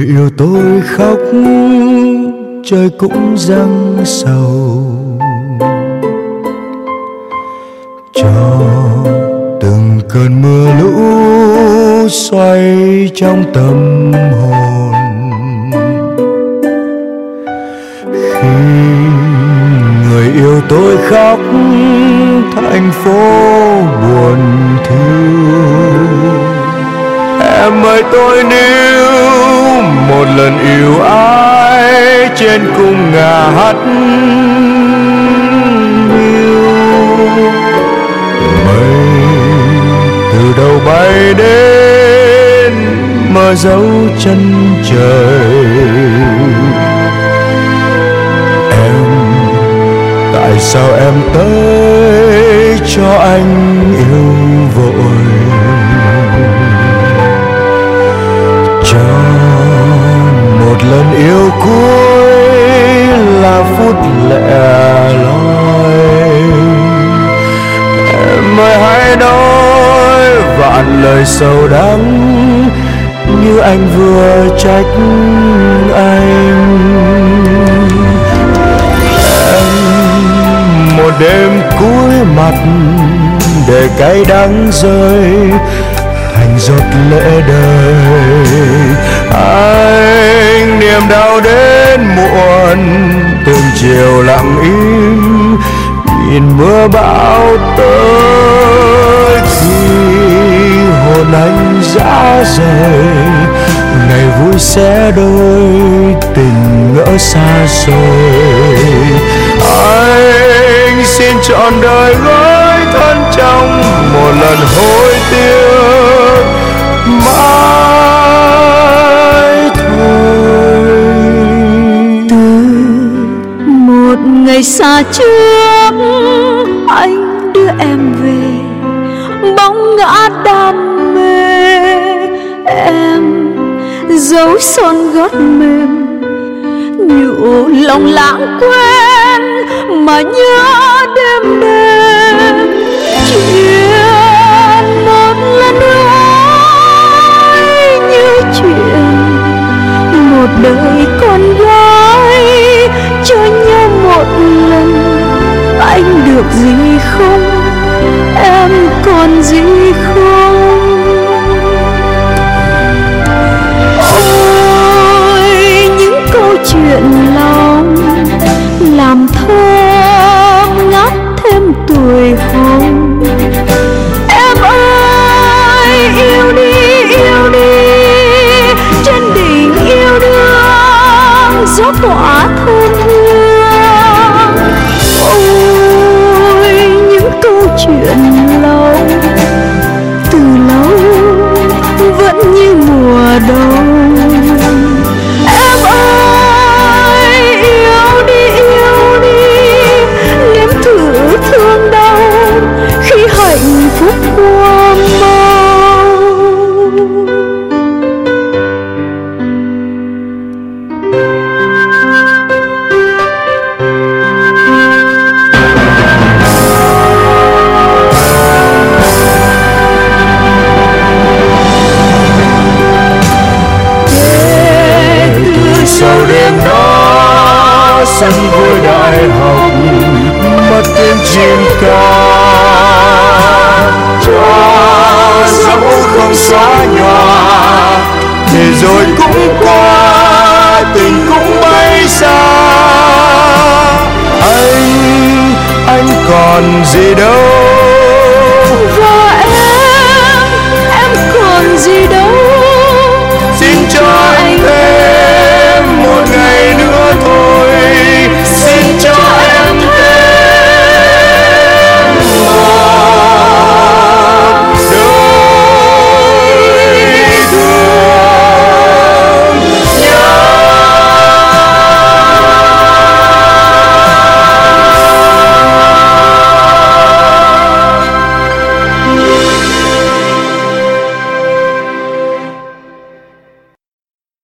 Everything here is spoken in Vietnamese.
Người yêu tôi khóc, trời cũng răng sầu. Cho từng cơn mưa lũ xoay trong tâm hồn. Khi người yêu tôi khóc, thành phố buồn thiêu em ơi, tôi níu một lần yêu ai trên cung ngà hát mây từ đầu bay đến mơ dấu chân trời. Em, tại sao em tới cho anh? Nói lời sâu đắng như anh vừa trách anh. Em một đêm cuối mặt để cay đắng rơi thành giọt lệ đời. Anh niềm đau đến muộn, từng chiều lặng im, nhìn mưa bão tới hồn anh dã rời. Ngày vui sẽ đôi tình ngỡ xa rồi anh xin chọn đời gói thân trong một lần hối tiếc. Mãi thôi. Từ một ngày xa trước, anh đưa em về. Bóng ngã đam son gót mềm. Nhủ lòng lãng quên mà nhớ đêm đêm. ち。vẫn vui đại học mắt tên chim ca. Cho dẫu không xóa nhòa thì rồi cũng qua, tình cũng bay xa. Anh anh còn gì đâu?